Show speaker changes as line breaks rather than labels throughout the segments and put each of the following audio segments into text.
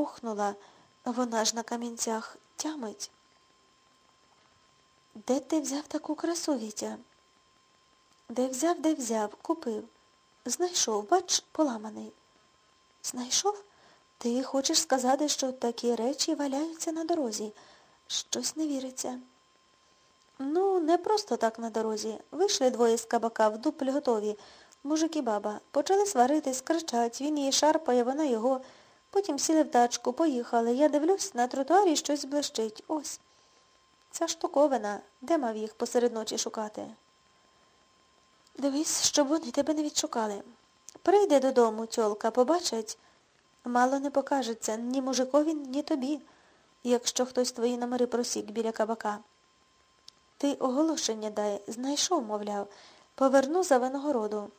охнула. Вона ж на камінцях тямить. Де ти взяв таку красу, Вітя? Де взяв, де взяв, купив. Знайшов, бач, поламаний. Знайшов? Ти хочеш сказати, що такі речі валяються на дорозі. Щось не віриться. Ну, не просто так на дорозі. Вийшли двоє з кабака в дуплі готові. Мужик і баба. Почали сваритись, кричать, він її шарпає, вона його. Потім сіли в тачку, поїхали. Я дивлюсь, на тротуарі щось блищить. Ось. Ця штуковина. Де мав їх посеред ночі шукати? Дивись, щоб вони тебе не відшукали. Прийде додому, тьолка, побачить. Мало не покажеться ні мужикові, ні тобі, якщо хтось твої номери просік біля кабака. Ти оголошення дай, знайшов, мовляв, поверну за винагороду.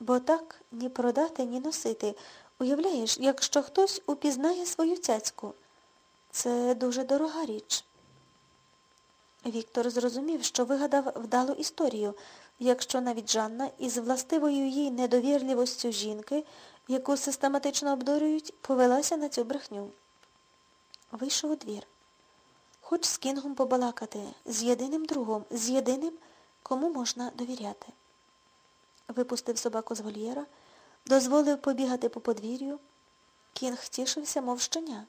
Бо так ні продати, ні носити. Уявляєш, якщо хтось упізнає свою цяцьку. Це дуже дорога річ. Віктор зрозумів, що вигадав вдалу історію, якщо навіть Жанна із властивою їй недовірливостю жінки, яку систематично обдурюють, повелася на цю брехню. Вийшов у двір. Хоч з Кінгом побалакати, з єдиним другом, з єдиним, кому можна довіряти. Випустив собаку з вольєра, дозволив побігати по подвір'ю. Кінг тішився, мов щеня.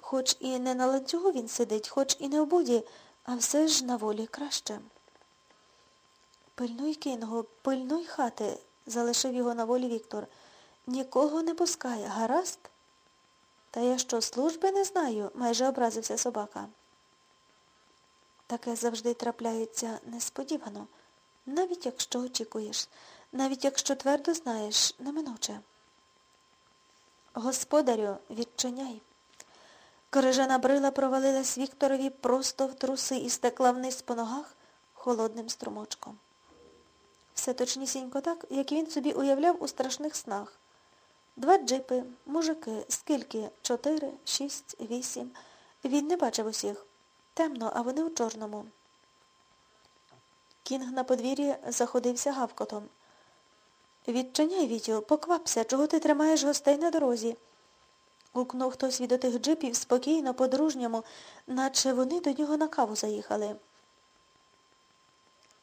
Хоч і не на ланцюгу він сидить, хоч і не в буді, а все ж на волі краще. Пильнуй Кінгу, пильнуй хати, залишив його на волі Віктор. Нікого не пускай, гаразд? Та я що, служби не знаю, майже образився собака. Таке завжди трапляється несподівано, навіть якщо очікуєш, навіть якщо твердо знаєш, неминуче. Господарю, відчиняй. Крижана брила провалилась Вікторові просто в труси і стекла вниз по ногах холодним струмочком. Все точнісінько так, як він собі уявляв у страшних снах. Два джипи, мужики, скільки? Чотири, шість, вісім. Він не бачив усіх. Темно, а вони у чорному. Кінг на подвір'ї заходився гавкотом. Відчиняй, Вітю, поквапся, чого ти тримаєш гостей на дорозі? гукнув хтось від отих джипів спокійно, по-дружньому, наче вони до нього на каву заїхали.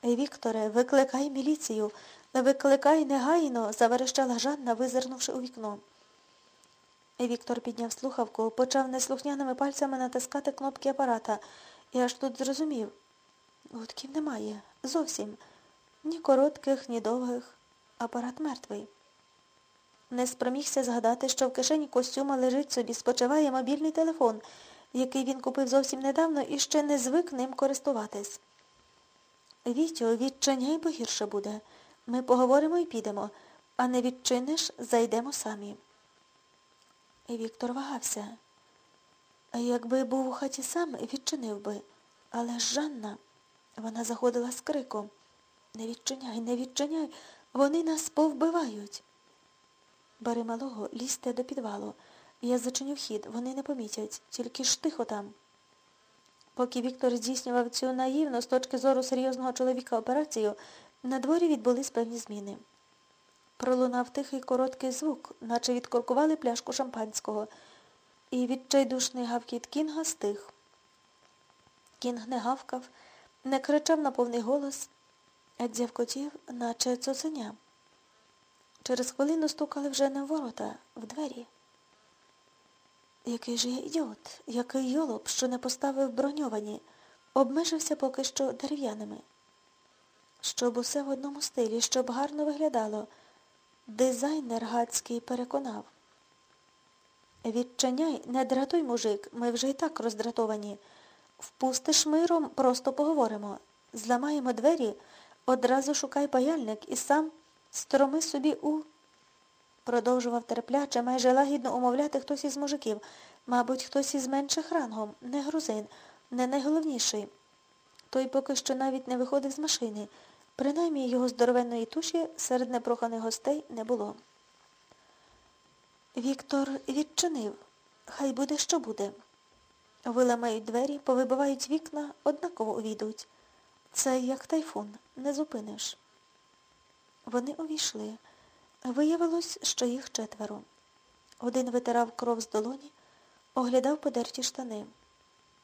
Вікторе, викликай міліцію, викликай негайно, заверещала Жанна, визирнувши у вікно. Віктор підняв слухавку, почав неслухняними пальцями натискати кнопки апарата і аж тут зрозумів. Гудків немає. Зовсім. Ні коротких, ні довгих. Апарат мертвий. Не спромігся згадати, що в кишені костюма лежить собі, спочиває мобільний телефон, який він купив зовсім недавно і ще не звик ним користуватись. Вітю, відчиняй, бо гірше буде. Ми поговоримо і підемо, а не відчиниш, зайдемо самі. І Віктор вагався. Якби був у хаті сам, відчинив би. Але Жанна, вона заходила з криком. Не відчиняй, не відчиняй, вони нас повбивають. Бери малого, лізьте до підвалу. Я зачиню вхід, вони не помітять, тільки ж тихо там. Поки Віктор здійснював цю наївну з точки зору серйозного чоловіка операцію, на дворі відбулись певні зміни. Пролунав тихий короткий звук, наче відкоркували пляшку шампанського, і відчайдушний гавкіт Кінга стих. Кінг не гавкав, не кричав на повний голос, дзявкотів, наче цуценя. Через хвилину стукали вже не в ворота, в двері. Який же я ідіот, який йолоп, що не поставив броньовані, обмежився поки що дерев'яними. Щоб усе в одному стилі, щоб гарно виглядало, дизайнер гадський переконав. Відчиняй, не дратуй, мужик, ми вже й так роздратовані. Впустиш миром, просто поговоримо. Зламаємо двері, одразу шукай паяльник і сам строми собі у... Продовжував терпляче, майже лагідно умовляти хтось із мужиків, мабуть, хтось із менших рангом, не грузин, не найголовніший. Той поки що навіть не виходив з машини. Принаймні його здоровенної туші серед непроханих гостей не було. Віктор відчинив. Хай буде, що буде. Виламають двері, повибивають вікна, однаково увійдуть. Це як тайфун, не зупиниш. Вони увійшли. Виявилось, що їх четверо. Один витирав кров з долоні, оглядав подерті штани.